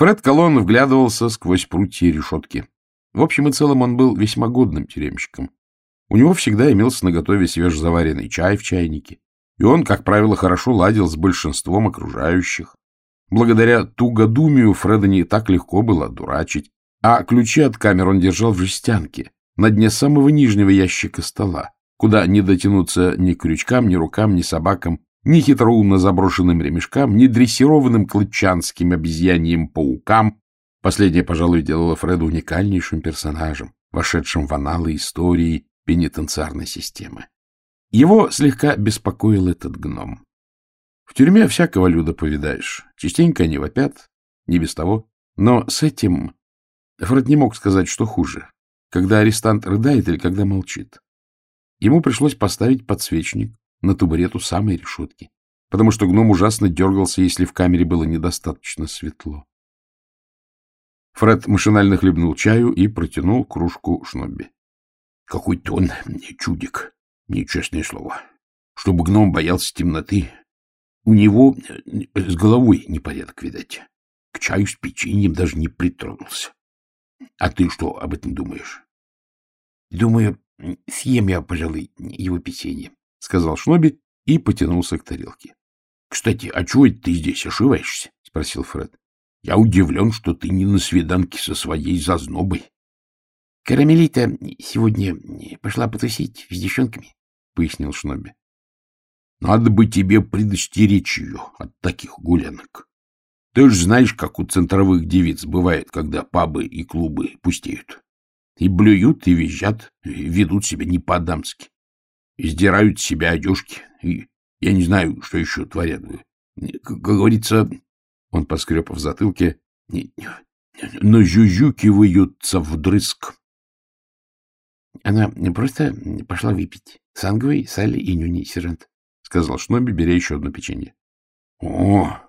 Фред Колон вглядывался сквозь прутья решетки. В общем и целом он был весьма годным тюремщиком. У него всегда имелся на готове свежезаваренный чай в чайнике, и он, как правило, хорошо ладил с большинством окружающих. Благодаря тугодумию Фреда не так легко было дурачить, а ключи от камер он держал в жестянке, на дне самого нижнего ящика стола, куда не дотянуться ни крючкам, ни рукам, ни собакам, ни умно заброшенным ремешкам, ни дрессированным клычанским обезьяньем паукам, последнее, пожалуй, делало Фреда уникальнейшим персонажем, вошедшим в аналы истории пенитенциарной системы. Его слегка беспокоил этот гном. В тюрьме всякого люда повидаешь. Частенько они вопят, не без того. Но с этим Фред не мог сказать, что хуже. Когда арестант рыдает или когда молчит. Ему пришлось поставить подсвечник, на табурет у самой решетки, потому что гном ужасно дергался, если в камере было недостаточно светло. Фред машинально хлебнул чаю и протянул кружку Шнобби. — Какой-то он чудик, нечестное слово. Чтобы гном боялся темноты, у него э, с головой непорядок, видать. К чаю с печеньем даже не притронулся. А ты что об этом думаешь? — Думаю, съем я, пожалуй, его печенье. — сказал Шноби и потянулся к тарелке. — Кстати, а чего это ты здесь ошиваешься? — спросил Фред. — Я удивлен, что ты не на свиданке со своей зазнобой. — Карамелита сегодня пошла потусить с девчонками, — пояснил Шноби. — Надо бы тебе предостеречь ее от таких гулянок. Ты же знаешь, как у центровых девиц бывает, когда пабы и клубы пустеют. И блюют, и визжат, и ведут себя не по-дамски издирают себя одежки. И я не знаю, что еще творят. Как говорится, он поскреб в затылке, но жужюкиваются вдрызг. Она просто пошла выпить. Сангвей, Салли и Нюни Сирант, — сказал Шноби, беря еще одно печенье. — О,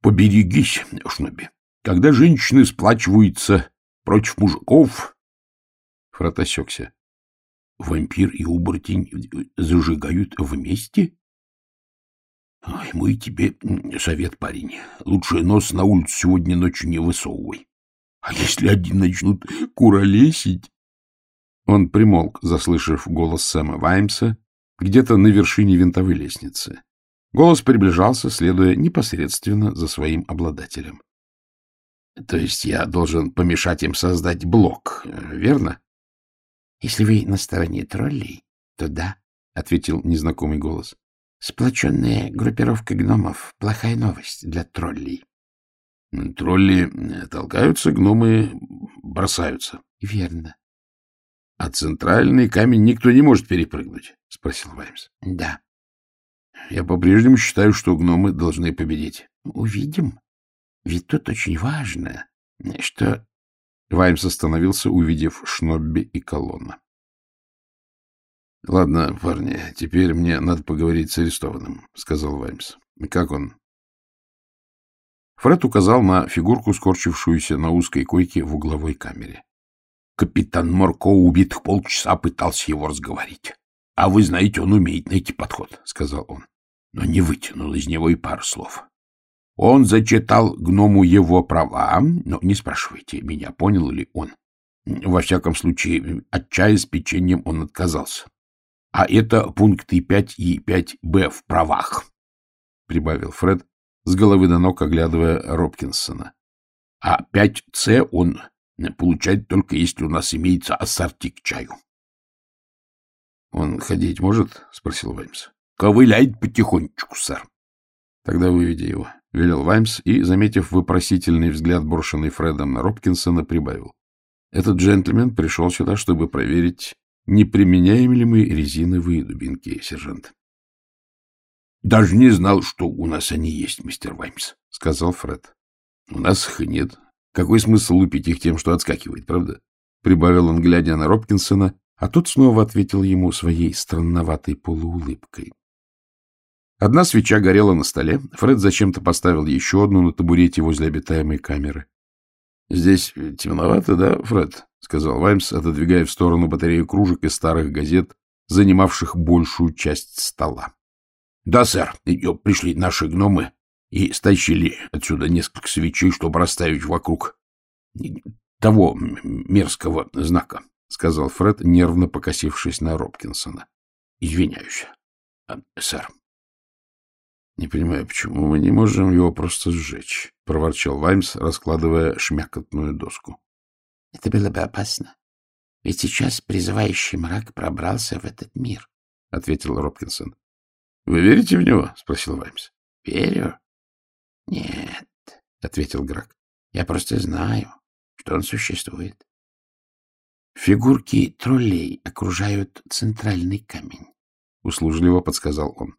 поберегись, Шноби. Когда женщины сплачиваются против мужиков... Фрат осекся вампир и оборотень зажигают вместе? Ай, мой тебе совет, парень. Лучше нос на улицу сегодня ночью не высовывай. А если один начнут куролесить? Он примолк, заслышав голос Сэма Ваймса где-то на вершине винтовой лестницы. Голос приближался, следуя непосредственно за своим обладателем. — То есть я должен помешать им создать блок, э, верно? Если вы на стороне троллей, то да, — ответил незнакомый голос. Сплоченная группировка гномов — плохая новость для троллей. Тролли э, толкаются, гномы бросаются. Верно. А центральный камень никто не может перепрыгнуть, — спросил Ваймс. Да. Я по-прежнему считаю, что гномы должны победить. Увидим. Ведь тут очень важно, что Ваймс остановился, увидев Шнобби и колонна. — Ладно, парни, теперь мне надо поговорить с арестованным, — сказал Ваймс. — Как он? Фред указал на фигурку, скорчившуюся на узкой койке в угловой камере. Капитан Морко убитых полчаса пытался его разговорить. — А вы знаете, он умеет найти подход, — сказал он. Но не вытянул из него и пару слов. Он зачитал гному его права, но не спрашивайте меня, понял ли он. Во всяком случае, от чая с печеньем он отказался. А это пункты 5 и 5б в правах, — прибавил Фред, с головы до ног оглядывая Робкинсона. А 5С он получает только если у нас имеется ассорти к чаю. — Он ходить может? — спросил Ваймс. — Ковыляет потихонечку, сэр. — Тогда выведи его. — велел Ваймс и, заметив вопросительный взгляд, брошенный Фредом на Робкинсона, прибавил. «Этот джентльмен пришел сюда, чтобы проверить, не применяем ли мы резиновые дубинки, сержант». «Даже не знал, что у нас они есть, мистер Ваймс», — сказал Фред. «У нас их нет. Какой смысл лупить их тем, что отскакивает, правда?» — прибавил он, глядя на Робкинсона, а тот снова ответил ему своей странноватой полуулыбкой. Одна свеча горела на столе. Фред зачем-то поставил еще одну на табурете возле обитаемой камеры. — Здесь темновато, да, Фред? — сказал Ваймс, отодвигая в сторону батарею кружек и старых газет, занимавших большую часть стола. — Да, сэр, ее пришли наши гномы и стащили отсюда несколько свечей, чтобы расставить вокруг того мерзкого знака, — сказал Фред, нервно покосившись на Робкинсона. — Извиняюсь, сэр. — «Не понимаю, почему мы не можем его просто сжечь», — проворчал Ваймс, раскладывая шмякотную доску. «Это было бы опасно. Ведь сейчас призывающий мрак пробрался в этот мир», — ответил Робкинсон. «Вы верите в него?» — спросил Ваймс. «Верю». «Нет», — ответил Грак. «Я просто знаю, что он существует». «Фигурки троллей окружают центральный камень», — услужливо подсказал он.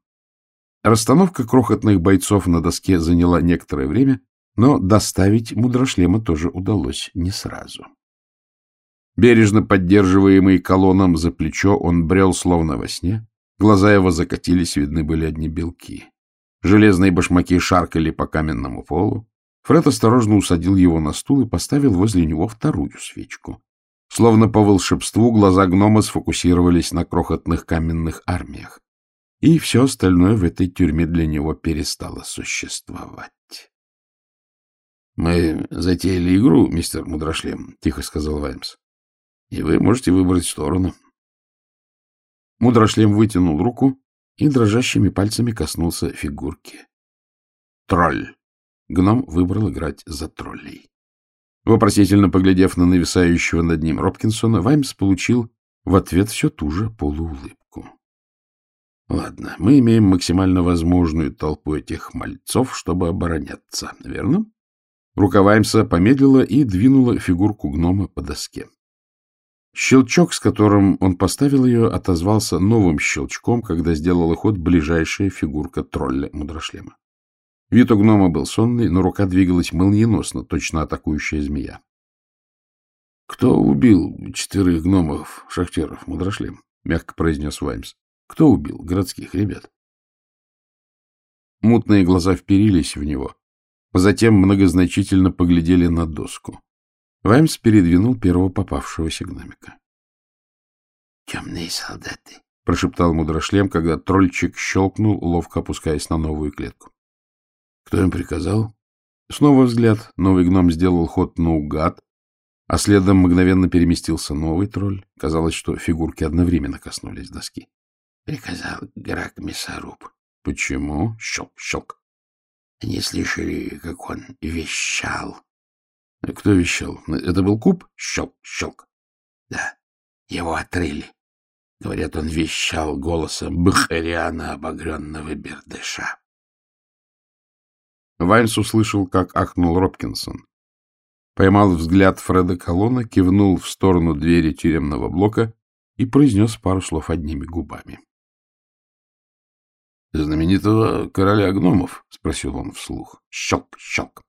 Расстановка крохотных бойцов на доске заняла некоторое время, но доставить мудрошлема тоже удалось не сразу. Бережно поддерживаемый колонном за плечо, он брел словно во сне. Глаза его закатились, видны были одни белки. Железные башмаки шаркали по каменному полу. Фред осторожно усадил его на стул и поставил возле него вторую свечку. Словно по волшебству глаза гнома сфокусировались на крохотных каменных армиях и все остальное в этой тюрьме для него перестало существовать. — Мы затеяли игру, мистер Мудрошлем, — тихо сказал Ваймс, — и вы можете выбрать сторону. Мудрошлем вытянул руку и дрожащими пальцами коснулся фигурки. Тролль. Гном выбрал играть за троллей. Вопросительно поглядев на нависающего над ним Робкинсона, Ваймс получил в ответ все ту же полуулыбку. Ладно, мы имеем максимально возможную толпу этих мальцов, чтобы обороняться, верно? Рукаваемся помедлила и двинула фигурку гнома по доске. Щелчок, с которым он поставил ее, отозвался новым щелчком, когда сделала ход ближайшая фигурка тролля Мудрошлема. Вид у гнома был сонный, но рука двигалась молниеносно, точно атакующая змея. — Кто убил четырех гномов-шахтеров, Мудрошлем? — мягко произнес Ваймс. Кто убил городских ребят? Мутные глаза вперились в него, затем многозначительно поглядели на доску. Ваймс передвинул первого попавшегося гномика. — Темные солдаты, — прошептал мудрошлем, когда тролльчик щелкнул, ловко опускаясь на новую клетку. — Кто им приказал? Снова взгляд. Новый гном сделал ход наугад, а следом мгновенно переместился новый тролль. Казалось, что фигурки одновременно коснулись доски приказал Грак мясоруб. Почему? Щелк-щелк. Не слышали, как он вещал. Кто вещал? Это был куб? Щелк-щелк. Да, его отрыли. Говорят, он вещал голосом бахариана обогренного бердыша. Вайнс услышал, как ахнул Робкинсон. Поймал взгляд Фреда Колона, кивнул в сторону двери тюремного блока и произнес пару слов одними губами. — Знаменитого короля гномов? — спросил он вслух. — Щелк, щелк.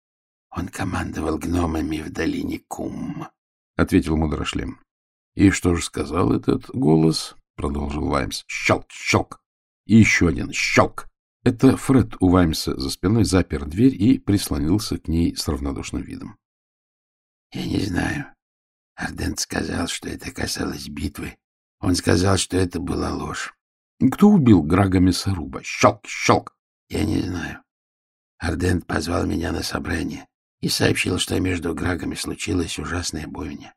— Он командовал гномами в долине Кум, — ответил мудрошлем. — И что же сказал этот голос? — продолжил Ваймс. — Щелк, щелк. И еще один. Щелк. Это Фред у Ваймса за спиной запер дверь и прислонился к ней с равнодушным видом. — Я не знаю. Ардент сказал, что это касалось битвы. Он сказал, что это была ложь. Кто убил Грага Мясоруба? Щелк, щелк. Я не знаю. Ардент позвал меня на собрание и сообщил, что между Грагами случилась ужасная бойня.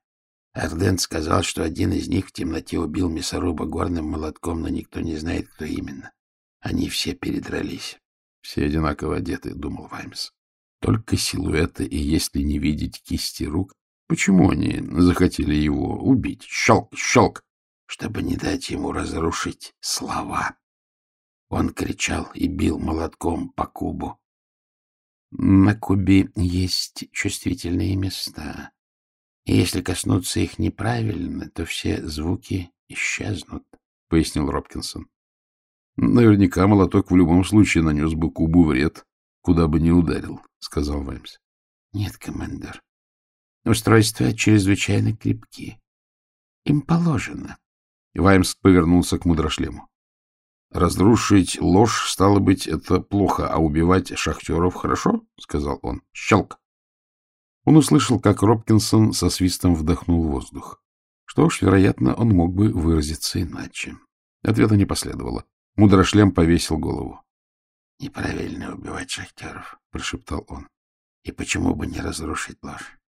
Ардент сказал, что один из них в темноте убил мясоруба горным молотком, но никто не знает, кто именно. Они все передрались. Все одинаково одеты, — думал Ваймс. Только силуэты, и если не видеть кисти рук, почему они захотели его убить? Щелк, щелк! чтобы не дать ему разрушить слова. Он кричал и бил молотком по кубу. На кубе есть чувствительные места, и если коснуться их неправильно, то все звуки исчезнут, — пояснил Робкинсон. Наверняка молоток в любом случае нанес бы кубу вред, куда бы ни ударил, — сказал Ваймс. — Нет, командир. Устройства чрезвычайно крепки. Им положено Ваймс повернулся к мудрошлему. «Разрушить ложь, стало быть, это плохо, а убивать шахтеров хорошо?» — сказал он. «Щелк!» Он услышал, как Робкинсон со свистом вдохнул воздух. Что ж, вероятно, он мог бы выразиться иначе. Ответа не последовало. Мудрошлем повесил голову. — Неправильно убивать шахтеров, — прошептал он. — И почему бы не разрушить ложь?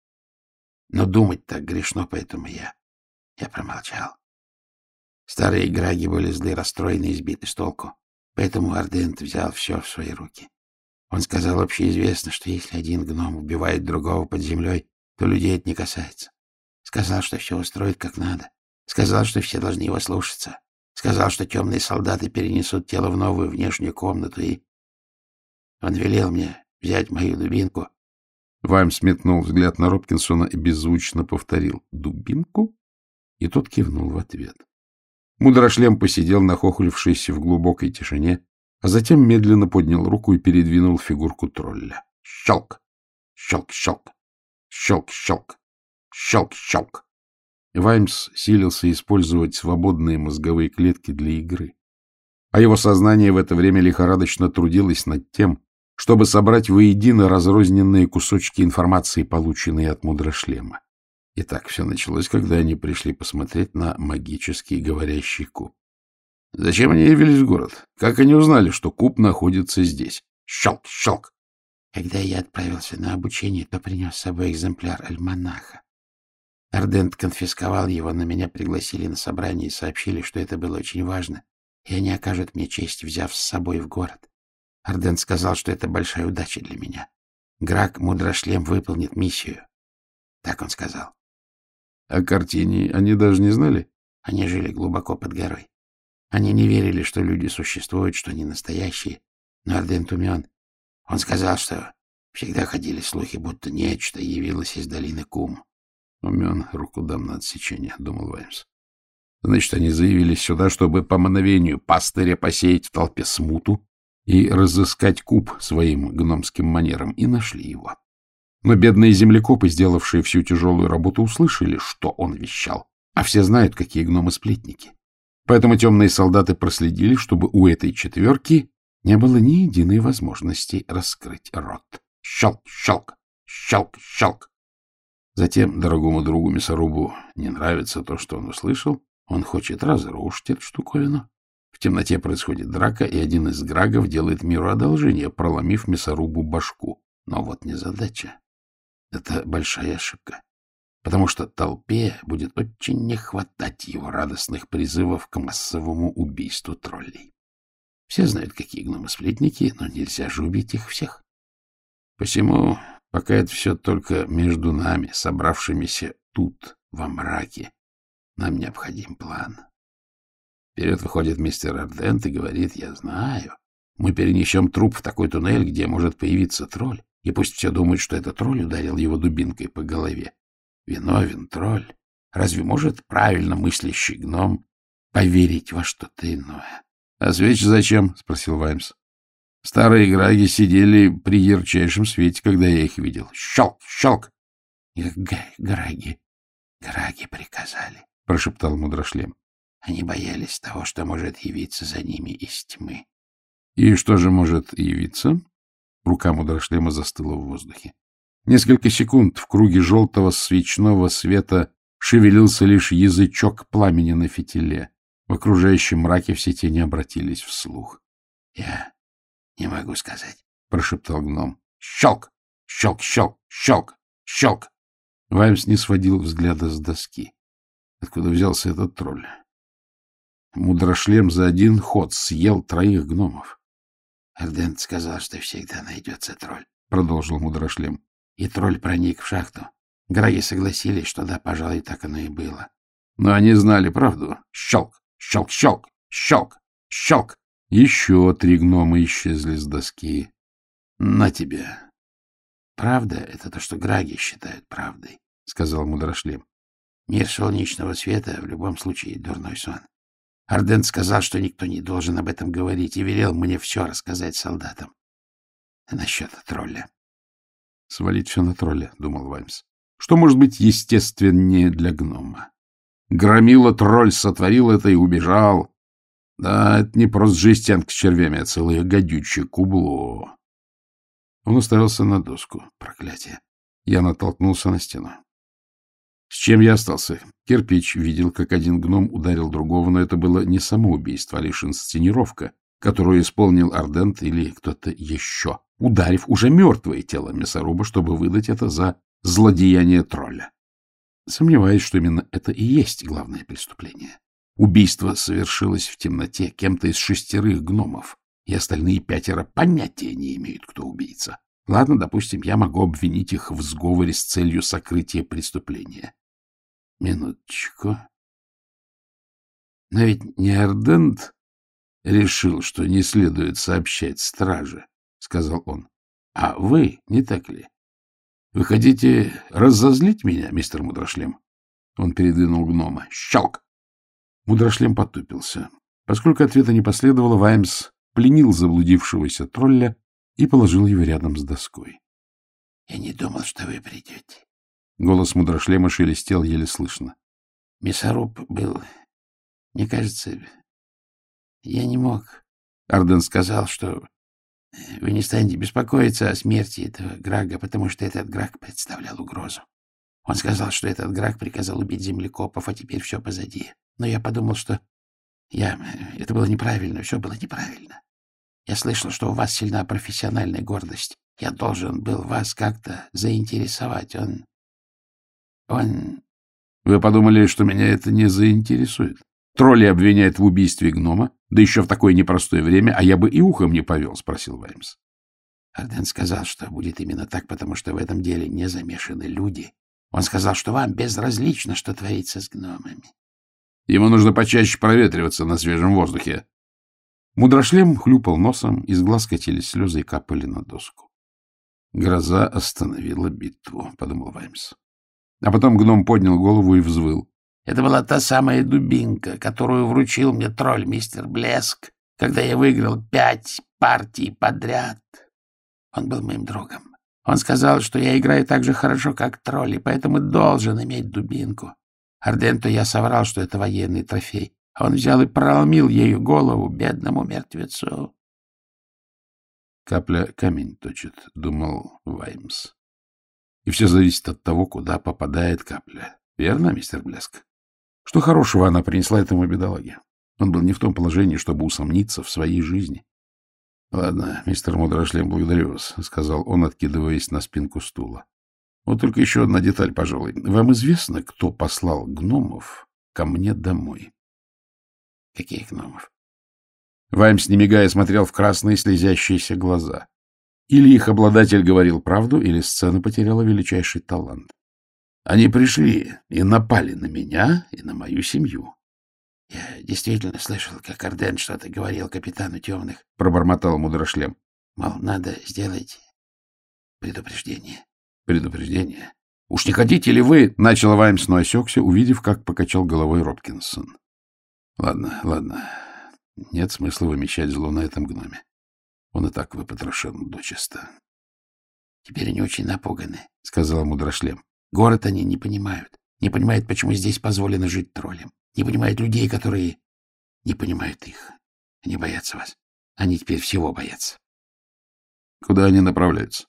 Но думать так грешно, поэтому я... Я промолчал. Старые граги были злы, расстроены и сбиты с толку, поэтому Ардент взял все в свои руки. Он сказал общеизвестно, что если один гном убивает другого под землей, то людей это не касается. Сказал, что все устроит как надо. Сказал, что все должны его слушаться. Сказал, что темные солдаты перенесут тело в новую внешнюю комнату, и... Он велел мне взять мою дубинку. Вайм сметнул взгляд на Робкинсона и беззвучно повторил «Дубинку?» И тот кивнул в ответ. Мудрошлем посидел, нахохлившись в глубокой тишине, а затем медленно поднял руку и передвинул фигурку тролля. Щелк! Щелк-щелк! Щелк-щелк! Щелк-щелк! Ваймс силился использовать свободные мозговые клетки для игры, а его сознание в это время лихорадочно трудилось над тем, чтобы собрать воедино разрозненные кусочки информации, полученные от мудрошлема. И так все началось, когда они пришли посмотреть на магический говорящий куб. Зачем они явились в город? Как они узнали, что куб находится здесь? Щелк, щелк! Когда я отправился на обучение, то принес с собой экземпляр альманаха. Ардент конфисковал его, на меня пригласили на собрание и сообщили, что это было очень важно, и они окажут мне честь, взяв с собой в город. Ардент сказал, что это большая удача для меня. Грак Мудрошлем выполнит миссию. Так он сказал. О картине они даже не знали. Они жили глубоко под горой. Они не верили, что люди существуют, что они настоящие. Но Арден Тумен, он сказал, что всегда ходили слухи, будто нечто явилось из долины Кум. Умен, руку дам на отсечение, — думал Ваймс. Значит, они заявились сюда, чтобы по мановению пастыря посеять в толпе смуту и разыскать куб своим гномским манерам и нашли его. Но бедные землекопы, сделавшие всю тяжелую работу, услышали, что он вещал. А все знают, какие гномы сплетники. Поэтому темные солдаты проследили, чтобы у этой четверки не было ни единой возможности раскрыть рот. Щелк, щелк, щелк, щелк. Затем дорогому другу мясорубу не нравится то, что он услышал. Он хочет разрушить эту штуковину. В темноте происходит драка, и один из грагов делает миру одолжение, проломив мясорубу башку. Но вот незадача это большая ошибка, потому что толпе будет очень не хватать его радостных призывов к массовому убийству троллей. Все знают, какие гномы сплетники, но нельзя же убить их всех. Посему, пока это все только между нами, собравшимися тут, во мраке, нам необходим план. Вперед выходит мистер Ардент и говорит, я знаю, мы перенесем труп в такой туннель, где может появиться тролль. И пусть все думают, что этот тролль ударил его дубинкой по голове. Виновен тролль. Разве может правильно мыслящий гном поверить во что-то иное? — А свечи зачем? — спросил Ваймс. — Старые граги сидели при ярчайшем свете, когда я их видел. Щелк, щелк! — Граги, граги приказали, — прошептал мудрошлем. Они боялись того, что может явиться за ними из тьмы. — И что же может явиться? Рука мудрашли застыла в воздухе. Несколько секунд в круге желтого свечного света шевелился лишь язычок пламени на фитиле. В окружающем мраке все тени обратились вслух. — Я не могу сказать, — прошептал гном. — Щелк! Щелк! Щелк! Щелк! Щелк! Ваймс не сводил взгляда с доски. Откуда взялся этот тролль? Мудрошлем за один ход съел троих гномов. Эрден сказал, что всегда найдется тролль, — продолжил мудрошлем. И тролль проник в шахту. Граги согласились, что да, пожалуй, так оно и было. Но они знали правду. Щелк, щелк, щелк, щелк, щелк. Еще три гнома исчезли с доски. На тебе. Правда — это то, что Граги считают правдой, — сказал мудрошлем. Мир солнечного света в любом случае дурной сон. Арден сказал, что никто не должен об этом говорить, и велел мне все рассказать солдатам. Насчет тролля. — Свалить все на тролля, — думал Ваймс. — Что может быть естественнее для гнома? Громила тролль сотворил это и убежал. Да, это не просто жестянка с червями, а целое гадючее кубло. Он уставился на доску. Проклятие. Я натолкнулся на стену. С чем я остался? Кирпич видел, как один гном ударил другого, но это было не самоубийство, а лишь инсценировка, которую исполнил Ардент или кто-то еще, ударив уже мертвое тело мясоруба, чтобы выдать это за злодеяние тролля. Сомневаюсь, что именно это и есть главное преступление. Убийство совершилось в темноте кем-то из шестерых гномов, и остальные пятеро понятия не имеют, кто убийца. Ладно, допустим, я могу обвинить их в сговоре с целью сокрытия преступления. Минуточку. Но ведь Неордент решил, что не следует сообщать страже, — сказал он. — А вы, не так ли? Вы хотите разозлить меня, мистер Мудрошлем? Он передвинул гнома. — Щелк! Мудрошлем потупился. Поскольку ответа не последовало, Ваймс пленил заблудившегося тролля и положил его рядом с доской. — Я не думал, что вы придете. Голос мудрошлема шелестел еле слышно. Мясоруб был. Мне кажется, я не мог. Арден сказал, что вы не станете беспокоиться о смерти этого Грага, потому что этот Граг представлял угрозу. Он сказал, что этот Граг приказал убить землекопов, а теперь все позади. Но я подумал, что я... это было неправильно, все было неправильно. Я слышал, что у вас сильна профессиональная гордость. Я должен был вас как-то заинтересовать. Он вы подумали, что меня это не заинтересует? Тролли обвиняет в убийстве гнома, да еще в такое непростое время, а я бы и ухом не повел, — спросил Ваймс. Арден сказал, что будет именно так, потому что в этом деле не замешаны люди. Он сказал, что вам безразлично, что творится с гномами. Ему нужно почаще проветриваться на свежем воздухе. Мудрошлем хлюпал носом, из глаз катились слезы и капали на доску. Гроза остановила битву, — подумал Ваймс а потом гном поднял голову и взвыл. Это была та самая дубинка, которую вручил мне тролль мистер Блеск, когда я выиграл пять партий подряд. Он был моим другом. Он сказал, что я играю так же хорошо, как Тролль, и поэтому должен иметь дубинку. Арденту я соврал, что это военный трофей. А он взял и проломил ею голову бедному мертвецу. Капля камень точит, — думал Ваймс. И все зависит от того, куда попадает капля. Верно, мистер Блеск? Что хорошего она принесла этому бедолаге? Он был не в том положении, чтобы усомниться в своей жизни. — Ладно, мистер Мудрошлем, благодарю вас, — сказал он, откидываясь на спинку стула. — Вот только еще одна деталь, пожалуй. Вам известно, кто послал гномов ко мне домой? — Каких гномов? Ваймс, не мигая, смотрел в красные слезящиеся глаза. Или их обладатель говорил правду, или сцена потеряла величайший талант. Они пришли и напали на меня и на мою семью. — Я действительно слышал, как Орден что-то говорил капитану темных, — пробормотал мудрошлем. — Мол, надо сделать предупреждение. — Предупреждение? — Уж не хотите ли вы? — начал Ваймс, но осекся, увидев, как покачал головой Робкинсон. — Ладно, ладно. Нет смысла вымещать зло на этом гноме. Он и так выпотрошен дочисто. — Теперь они очень напуганы, — сказала мудрошлем. — Город они не понимают. Не понимают, почему здесь позволено жить троллем. Не понимают людей, которые не понимают их. Они боятся вас. Они теперь всего боятся. — Куда они направляются?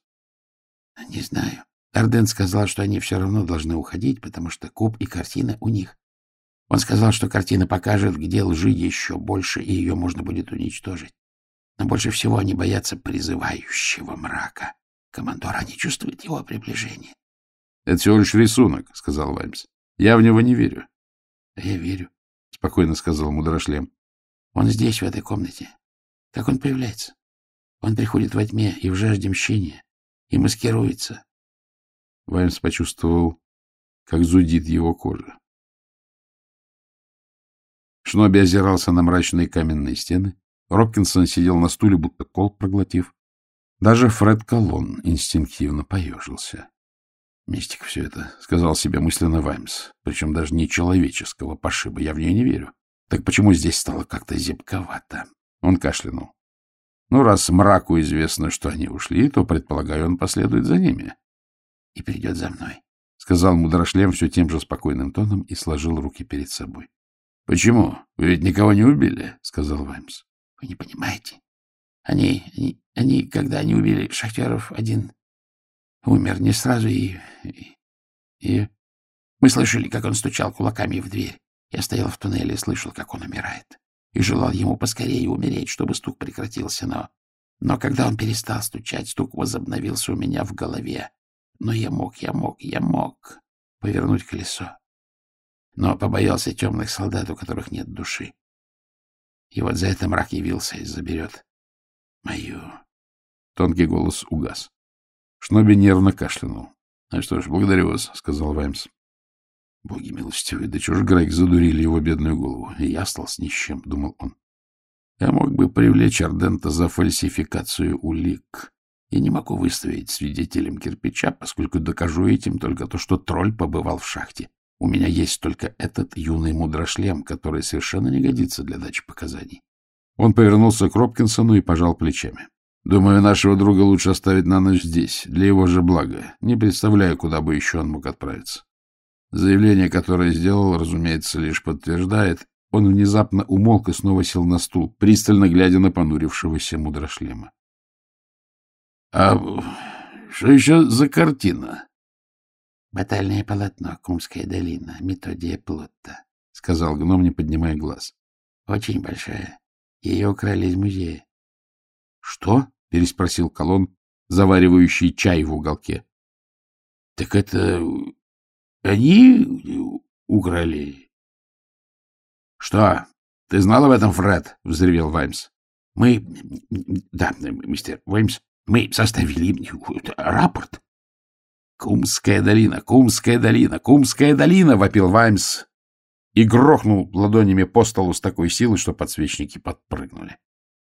— Не знаю. Арден сказал, что они все равно должны уходить, потому что куб и картина у них. Он сказал, что картина покажет, где лжи еще больше, и ее можно будет уничтожить. Но больше всего они боятся призывающего мрака. Командор, они чувствуют его приближение. — Это всего лишь рисунок, — сказал Ваймс. — Я в него не верю. — Я верю, — спокойно сказал мудрошлем. — Он здесь, в этой комнате. Как он появляется. Он приходит во тьме и в жажде мщения, и маскируется. Ваймс почувствовал, как зудит его кожа. Шноби озирался на мрачные каменные стены, Робкинсон сидел на стуле, будто кол проглотив. Даже Фред Колон инстинктивно поежился. «Мистик все это», — сказал себе мысленно Ваймс, причем даже не человеческого пошиба, я в нее не верю. Так почему здесь стало как-то зябковато? Он кашлянул. Ну, раз мраку известно, что они ушли, то, предполагаю, он последует за ними. И придет за мной, — сказал мудрошлем все тем же спокойным тоном и сложил руки перед собой. — Почему? Вы ведь никого не убили, — сказал Ваймс. Вы не понимаете. Они, они, они когда они убили шахтеров, один умер не сразу, и, и, и... Мы слышали, как он стучал кулаками в дверь. Я стоял в туннеле и слышал, как он умирает. И желал ему поскорее умереть, чтобы стук прекратился, но... Но когда он перестал стучать, стук возобновился у меня в голове. Но я мог, я мог, я мог повернуть колесо. Но побоялся темных солдат, у которых нет души. И вот за это мрак явился и заберет мою. Тонкий голос угас. Шноби нервно кашлянул. — А что ж, благодарю вас, — сказал Ваймс. Боги милостивые, да чего ж Грег задурили его бедную голову? И я остался ни с чем, — думал он. Я мог бы привлечь Ардента за фальсификацию улик. Я не могу выставить свидетелем кирпича, поскольку докажу этим только то, что тролль побывал в шахте. У меня есть только этот юный мудрошлем, который совершенно не годится для дачи показаний. Он повернулся к Робкинсону и пожал плечами. Думаю, нашего друга лучше оставить на ночь здесь, для его же блага. Не представляю, куда бы еще он мог отправиться. Заявление, которое сделал, разумеется, лишь подтверждает. Он внезапно умолк и снова сел на стул, пристально глядя на понурившегося мудрошлема. — А что еще за картина? Батальные полотно, Кумская долина, Методия Плотта, — сказал гном, не поднимая глаз. — Очень большая. Ее украли из музея. — Что? — переспросил Колон, заваривающий чай в уголке. — Так это они украли? — Что? Ты знал об этом, Фред? — взревел Ваймс. — Мы... Да, мистер Ваймс, мы составили рапорт. — «Кумская долина! Кумская долина! Кумская долина!» — вопил Ваймс и грохнул ладонями по столу с такой силой, что подсвечники подпрыгнули.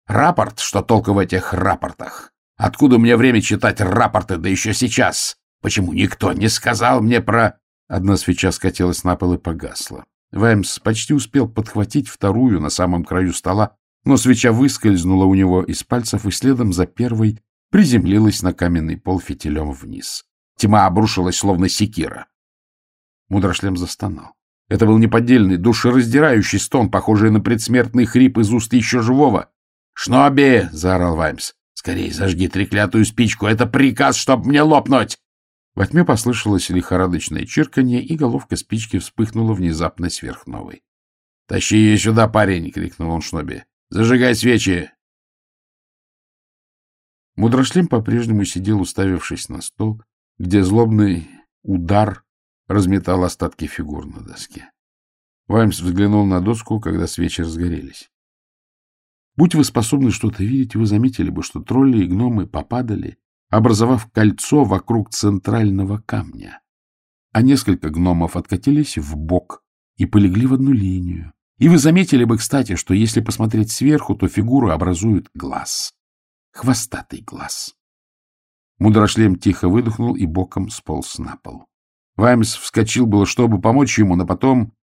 «Рапорт? Что толку в этих рапортах? Откуда мне время читать рапорты, да еще сейчас? Почему никто не сказал мне про...» Одна свеча скатилась на пол и погасла. Ваймс почти успел подхватить вторую на самом краю стола, но свеча выскользнула у него из пальцев и следом за первой приземлилась на каменный пол фитилем вниз. Тьма обрушилась, словно секира. Мудрошлем застонал. Это был неподдельный, душераздирающий стон, похожий на предсмертный хрип из уст еще живого. «Шноби!» — заорал Ваймс. «Скорей зажги треклятую спичку! Это приказ, чтоб мне лопнуть!» Во тьме послышалось лихорадочное чирканье, и головка спички вспыхнула внезапно сверхновой. «Тащи ее сюда, парень!» — крикнул он Шноби. «Зажигай свечи! Мудрошлем по-прежнему сидел, уставившись на стол, где злобный удар разметал остатки фигур на доске. Ваймс взглянул на доску, когда свечи разгорелись. Будь вы способны что-то видеть, вы заметили бы, что тролли и гномы попадали, образовав кольцо вокруг центрального камня, а несколько гномов откатились в бок и полегли в одну линию. И вы заметили бы, кстати, что если посмотреть сверху, то фигуры образует глаз, хвостатый глаз. Мудрошлем тихо выдохнул и боком сполз на пол. Ваймс вскочил было, чтобы помочь ему, но потом...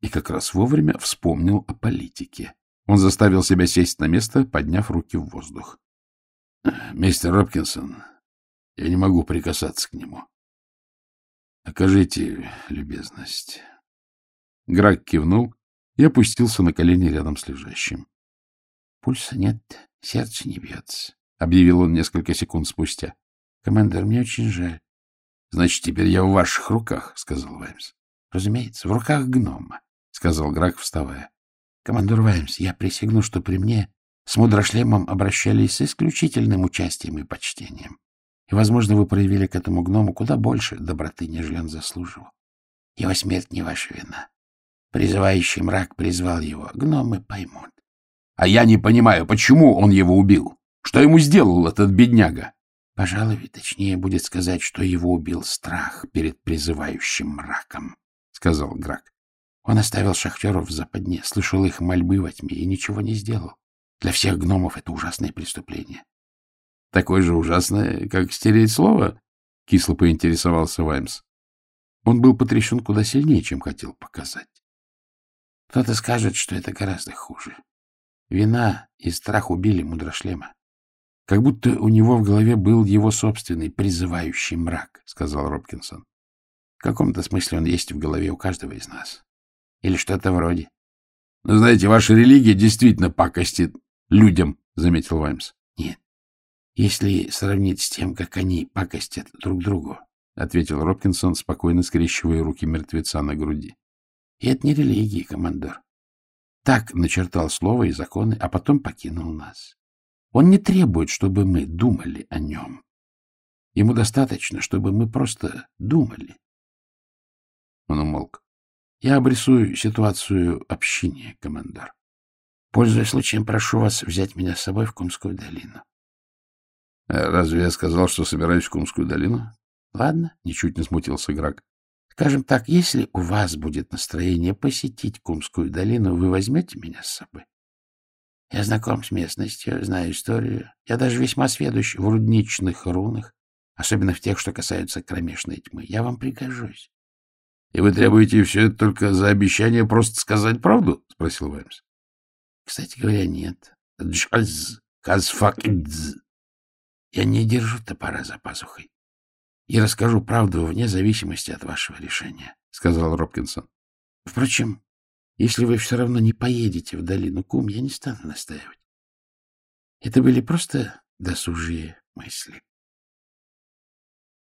И как раз вовремя вспомнил о политике. Он заставил себя сесть на место, подняв руки в воздух. — Мистер Робкинсон, я не могу прикасаться к нему. — Окажите любезность. Грак кивнул и опустился на колени рядом с лежащим. — Пульса нет, сердце не бьется, — объявил он несколько секунд спустя. Командор, мне очень жаль. — Значит, теперь я в ваших руках, — сказал Ваймс. — Разумеется, в руках гнома, — сказал Грак, вставая. — Командор Ваймс, я присягну, что при мне с мудрошлемом обращались с исключительным участием и почтением. И, возможно, вы проявили к этому гному куда больше доброты, нежели он заслуживал. Его смерть не ваша вина. Призывающий мрак призвал его. Гномы поймут. — А я не понимаю, почему он его убил? Что ему сделал этот бедняга? Пожалуй, точнее будет сказать, что его убил страх перед призывающим мраком, — сказал Грак. Он оставил шахтеров в западне, слышал их мольбы во тьме и ничего не сделал. Для всех гномов это ужасное преступление. — Такое же ужасное, как стереть слово? — кисло поинтересовался Ваймс. Он был потрясен куда сильнее, чем хотел показать. Кто-то скажет, что это гораздо хуже. Вина и страх убили мудрошлема. Как будто у него в голове был его собственный призывающий мрак, — сказал Робкинсон. В каком-то смысле он есть в голове у каждого из нас. Или что-то вроде. — Но знаете, ваша религия действительно пакостит людям, — заметил Ваймс. — Нет. Если сравнить с тем, как они пакостят друг другу, — ответил Робкинсон, спокойно скрещивая руки мертвеца на груди. — И это не религия, командор. Так начертал слово и законы, а потом покинул нас. Он не требует, чтобы мы думали о нем. Ему достаточно, чтобы мы просто думали. Он умолк. Я обрисую ситуацию общения, командор. Пользуясь случаем, прошу вас взять меня с собой в Кумскую долину. Э, — Разве я сказал, что собираюсь в Кумскую долину? — Ладно, — ничуть не смутился Грак. — Скажем так, если у вас будет настроение посетить Кумскую долину, вы возьмете меня с собой? Я знаком с местностью, знаю историю. Я даже весьма сведущ в рудничных рунах, особенно в тех, что касаются кромешной тьмы. Я вам пригожусь. — И вы требуете все это только за обещание просто сказать правду? — спросил Ваймс. — Кстати говоря, нет. Джаз, казфакдз. Я не держу топора за пазухой и расскажу правду вне зависимости от вашего решения, — сказал Робкинсон. — Впрочем, если вы все равно не поедете в долину Кум, я не стану настаивать. Это были просто досужие мысли.